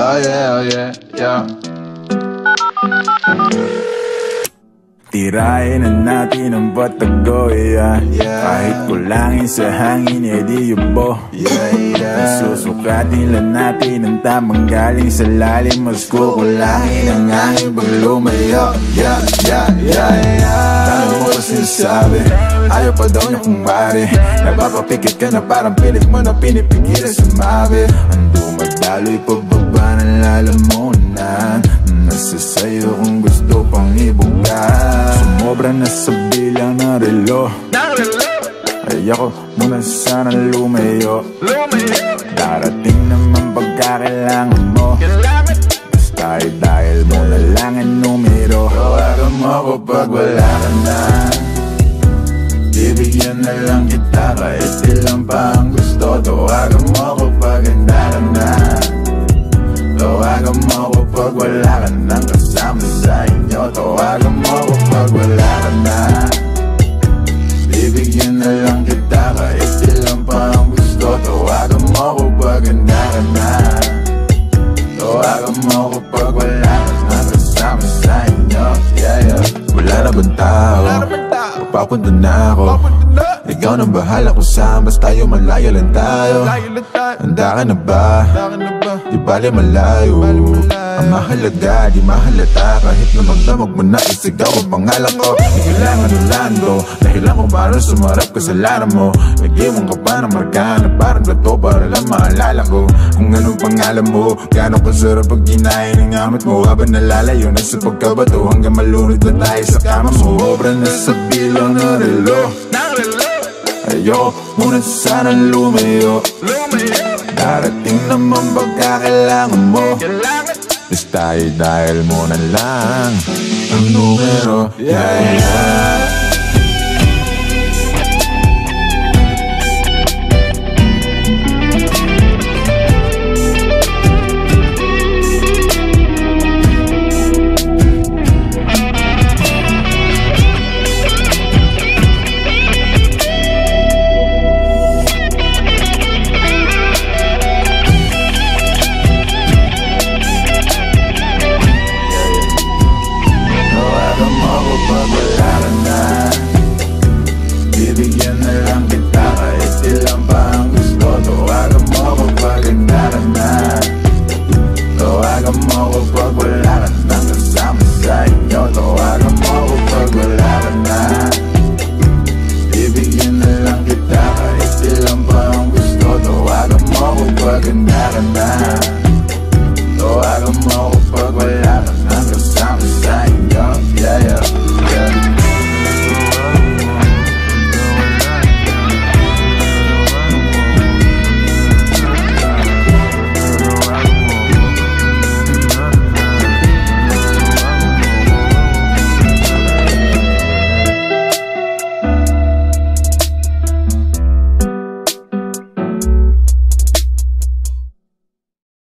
Oh yeah, oh yeah, yeah. Tirahin na natin ang batago, yeah. Yeah. Kahit kulangin sa hangin, eh di yubo. Yeah, yeah. Susukatin lang natin ang tamang galing sa lalim Mas kukulangin ang hangin pag lumayo. Yeah, yeah, yeah, yeah. Tanong mo pa sinasabi. Ayaw pa daw niya kung mari Napapapikit ka na parang pilit mo na pinipigilan sumabi. Ang dumadaloy pababa ng lalamunan. Nasa sayo kung gusto pang ibuga Sumobra na sa bilang ng relo Ayoko muna sana lumayo. Darating naman pagkakailangan mo. Basta ay dahil mo na lang ang numero. Tawagan mo ako pag wala ka na. Bibigyan na lang kita kahit ilang pa ang gusto. Tawagan mo ako Tawagan mo ako pag wala ka nang kasama sa inyo Tawagan mo ako pag wala ka na. Bibigyan na lang kita kahit ilang pa ang gusto Tawagan mo ako pag handa ka na. Tawagan mo ako pag wala ka nang kasama sa inyo. Yeah, yeah. Wala na bang tao? Papunta na ako Ikaw na bahala kung saan Basta yung malayo lang tayo. Handa ka na ba? Di bali malayo. Ang mahalaga, di mahalata. Kahit na magdamag mo na isigaw ang pangalan ko. Di kailangan ulan ko Dahilan ko para sumarap kasalanan mo. Nag-iwan ka pa ng marka na parang plato Para lang maalala ko. Kung anong pangalan mo Gano'ng kasarap pag ginahin ng amat mo. Habang nalalayo na sa pagkabato Hanggang malunod na tayo sa kama mo. Obra na sa bilang ng relo Ayoko muna sana lumayo Darating naman pagkakailangan mo Basta ay dahil mo na lang. Ang numero Yeah, yeah